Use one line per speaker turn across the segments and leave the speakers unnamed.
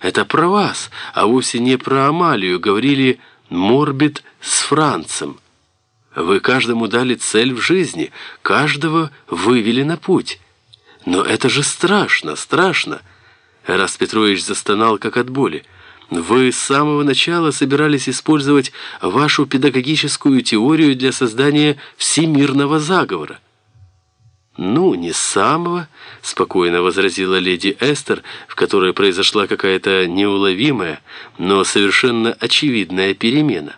Это про вас, а вовсе не про Амалию, говорили Морбит с Францем. Вы каждому дали цель в жизни, каждого вывели на путь. Но это же страшно, страшно. Раз Петрович застонал, как от боли. Вы с самого начала собирались использовать вашу педагогическую теорию для создания всемирного заговора. «Ну, не самого», — спокойно возразила леди Эстер, в которой произошла какая-то неуловимая, но совершенно очевидная перемена.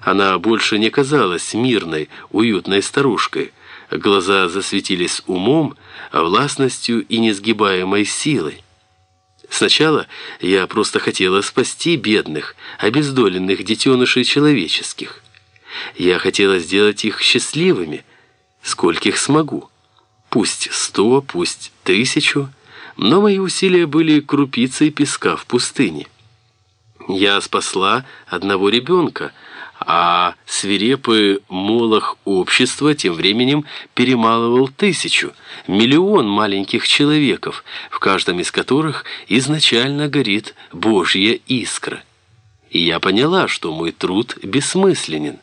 Она больше не казалась мирной, уютной старушкой. Глаза засветились умом, властностью и несгибаемой силой. Сначала я просто хотела спасти бедных, обездоленных детенышей человеческих. Я хотела сделать их счастливыми, скольких смогу. Пусть сто, пусть тысячу, но мои усилия были крупицей песка в пустыне. Я спасла одного ребенка, а свирепый молох общества тем временем перемалывал тысячу, миллион маленьких человеков, в каждом из которых изначально горит Божья искра. И я поняла, что мой труд бессмысленен.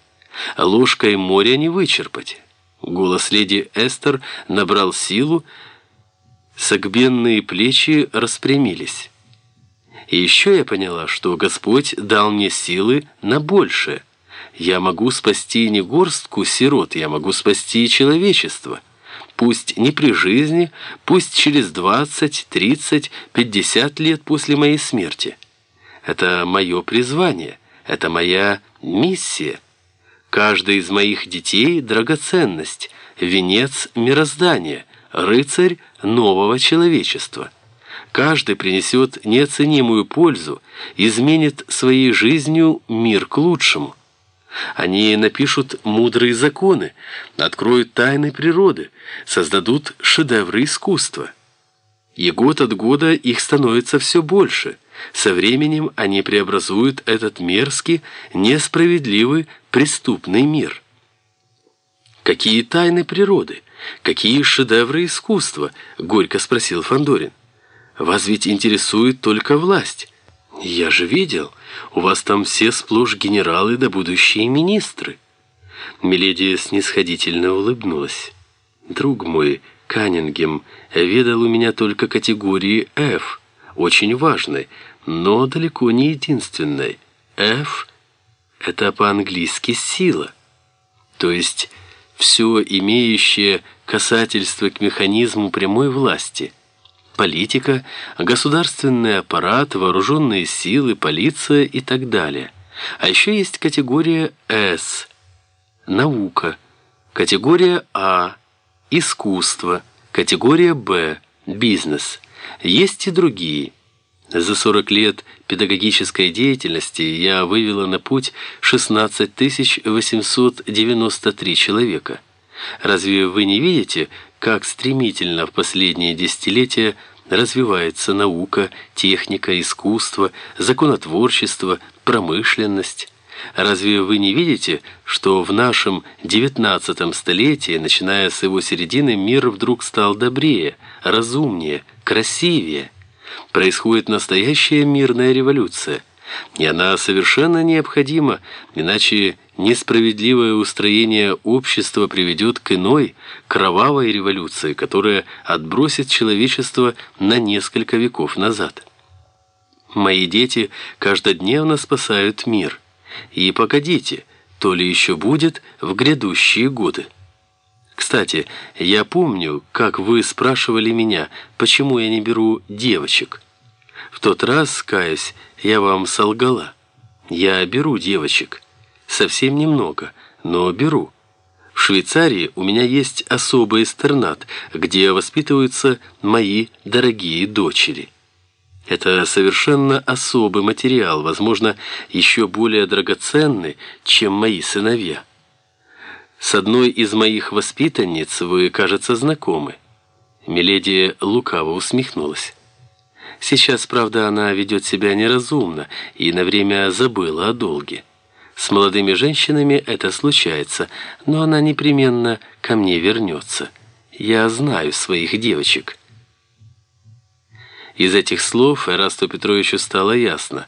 Ложкой моря не вычерпать. Голос леди Эстер набрал силу, согбенные плечи распрямились. И еще я поняла, что Господь дал мне силы на большее. Я могу спасти не горстку сирот, я могу спасти человечество. Пусть не при жизни, пусть через 20, 30, 50 лет после моей смерти. Это мое призвание, это моя миссия. Каждый из моих детей – драгоценность, венец мироздания, рыцарь нового человечества. Каждый принесет неоценимую пользу, изменит своей жизнью мир к лучшему. Они напишут мудрые законы, откроют тайны природы, создадут шедевры искусства. И год от года их становится все больше – со временем они преобразуют этот мерзкий, несправедливый, преступный мир. «Какие тайны природы? Какие шедевры искусства?» — горько спросил Фандорин. «Вас ведь интересует только власть. Я же видел, у вас там все сплошь генералы да будущие министры». Миледи снисходительно улыбнулась. «Друг мой, Каннингем, ведал у меня только категории F, очень важной, но далеко не единственной. F – это по-английски «сила», то есть все имеющее касательство к механизму прямой власти. Политика, государственный аппарат, вооруженные силы, полиция и так далее. А еще есть категория S – наука, категория А – искусство, категория Б – бизнес. Есть и другие – за 40 лет педагогической деятельности я вывела на путь 16 893 человека. Разве вы не видите, как стремительно в последние десятилетия развивается наука, техника, искусство, законотворчество, промышленность? Разве вы не видите, что в нашем девятнадцатом столетии, начиная с его середины, мир вдруг стал добрее, разумнее, красивее? происходит настоящая мирная революция. И она совершенно необходима, иначе несправедливое устроение общества приведет к иной, кровавой революции, которая отбросит человечество на несколько веков назад. Мои дети каждодневно спасают мир. И погодите, то ли еще будет в грядущие годы. Кстати, я помню, как вы спрашивали меня, почему я не беру девочек. В тот раз, каясь, я вам солгала. Я беру девочек. Совсем немного, но беру. В Швейцарии у меня есть особый эстернат, где воспитываются мои дорогие дочери. Это совершенно особый материал, возможно, еще более драгоценный, чем мои сыновья. С одной из моих воспитанниц вы, кажется, знакомы. Миледи лукаво усмехнулась. Сейчас, правда, она ведет себя неразумно и на время забыла о долге. С молодыми женщинами это случается, но она непременно ко мне вернется. Я знаю своих девочек». Из этих слов Эрасту Петровичу стало ясно.